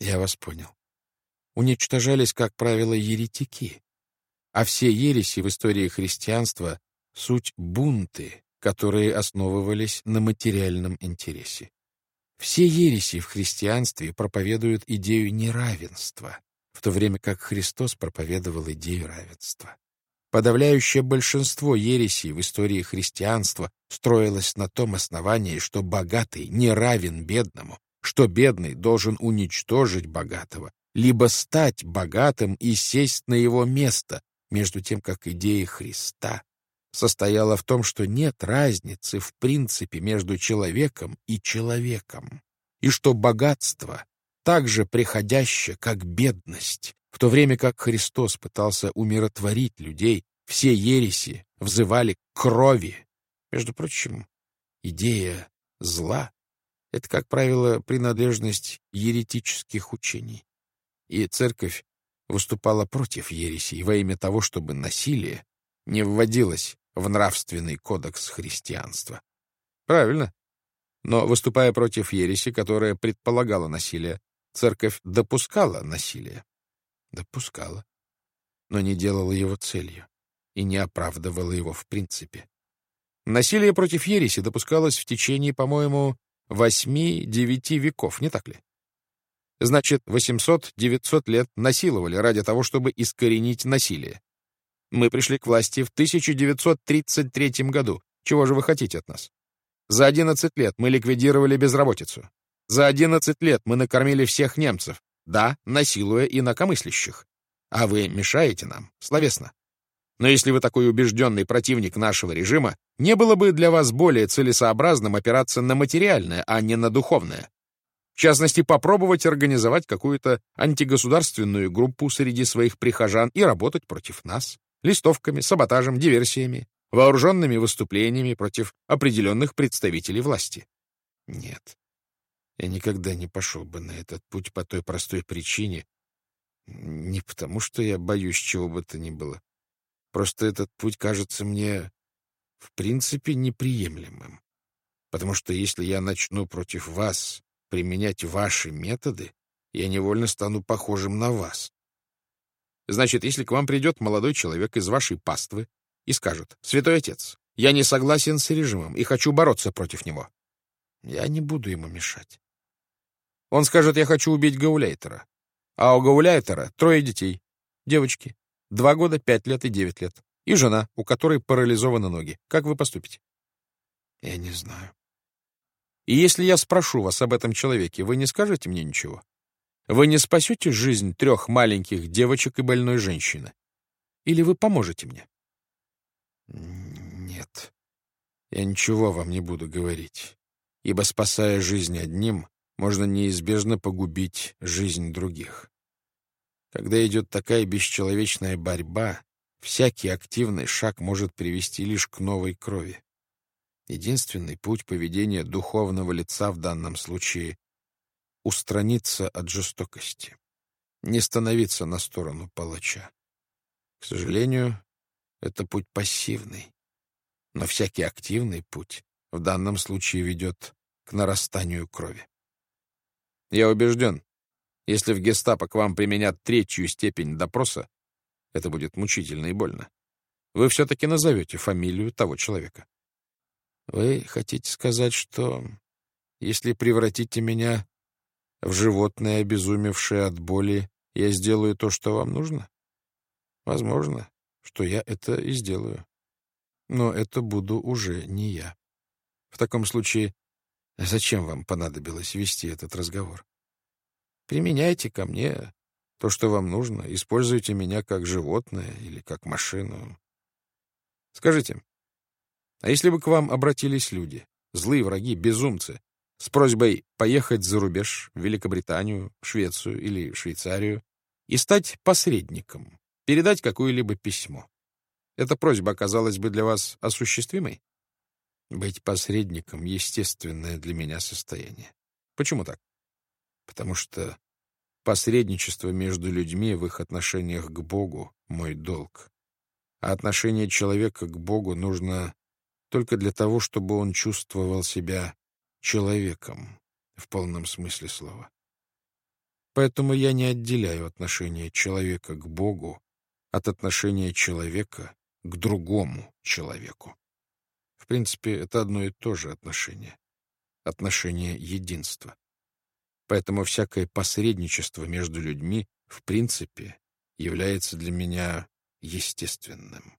Я вас понял. Уничтожались, как правило, еретики, а все ереси в истории христианства — суть бунты, которые основывались на материальном интересе. Все ереси в христианстве проповедуют идею неравенства, в то время как Христос проповедовал идею равенства. Подавляющее большинство ересей в истории христианства строилось на том основании, что богатый не равен бедному, что бедный должен уничтожить богатого, либо стать богатым и сесть на его место, между тем как идея Христа состояла в том, что нет разницы в принципе между человеком и человеком, и что богатство так же приходяще, как бедность, в то время как Христос пытался умиротворить людей, все ереси взывали к крови. Между прочим, идея зла — это, как правило, принадлежность еретических учений. И церковь выступала против ересей во имя того, чтобы насилие не вводилось в нравственный кодекс христианства. Правильно. Но, выступая против ереси, которая предполагала насилие, церковь допускала насилие допускала, но не делала его целью и не оправдывала его в принципе. Насилие против ереси допускалось в течение, по-моему, восьми-девяти веков, не так ли? Значит, 800-900 лет насиловали ради того, чтобы искоренить насилие. Мы пришли к власти в 1933 году. Чего же вы хотите от нас? За 11 лет мы ликвидировали безработицу. За 11 лет мы накормили всех немцев, да, насилуя инакомыслящих. А вы мешаете нам, словесно. Но если вы такой убежденный противник нашего режима, не было бы для вас более целесообразным опираться на материальное, а не на духовное. В частности, попробовать организовать какую-то антигосударственную группу среди своих прихожан и работать против нас, листовками, саботажем, диверсиями, вооруженными выступлениями против определенных представителей власти. Нет, я никогда не пошел бы на этот путь по той простой причине, не потому что я боюсь чего бы то ни было. Просто этот путь кажется мне в принципе неприемлемым. Потому что если я начну против вас применять ваши методы, я невольно стану похожим на вас. Значит, если к вам придет молодой человек из вашей паствы и скажет, «Святой Отец, я не согласен с режимом и хочу бороться против него», я не буду ему мешать. Он скажет, я хочу убить Гауляйтера. А у Гауляйтера трое детей. Девочки. Два года, пять лет и девять лет. И жена, у которой парализованы ноги. Как вы поступите? Я не знаю. И если я спрошу вас об этом человеке, вы не скажете мне ничего? Вы не спасете жизнь трех маленьких девочек и больной женщины? Или вы поможете мне? Нет. Я ничего вам не буду говорить, ибо, спасая жизнь одним, можно неизбежно погубить жизнь других. Когда идет такая бесчеловечная борьба, всякий активный шаг может привести лишь к новой крови. Единственный путь поведения духовного лица в данном случае — устраниться от жестокости, не становиться на сторону палача. К сожалению, это путь пассивный, но всякий активный путь в данном случае ведет к нарастанию крови. Я убежден, если в гестапо к вам применят третью степень допроса, это будет мучительно и больно. Вы все-таки назовете фамилию того человека. Вы хотите сказать, что если превратите меня в животное, обезумевшее от боли, я сделаю то, что вам нужно? Возможно, что я это и сделаю. Но это буду уже не я. В таком случае Зачем вам понадобилось вести этот разговор? Применяйте ко мне то, что вам нужно. Используйте меня как животное или как машину. Скажите, а если бы к вам обратились люди, злые враги, безумцы, с просьбой поехать за рубеж, в Великобританию, Швецию или Швейцарию и стать посредником, передать какое-либо письмо, эта просьба оказалась бы для вас осуществимой? Быть посредником — естественное для меня состояние. Почему так? потому что посредничество между людьми в их отношениях к Богу — мой долг. А отношение человека к Богу нужно только для того, чтобы он чувствовал себя человеком в полном смысле слова. Поэтому я не отделяю отношение человека к Богу от отношения человека к другому человеку. В принципе, это одно и то же отношение. Отношение единства. Поэтому всякое посредничество между людьми в принципе является для меня естественным.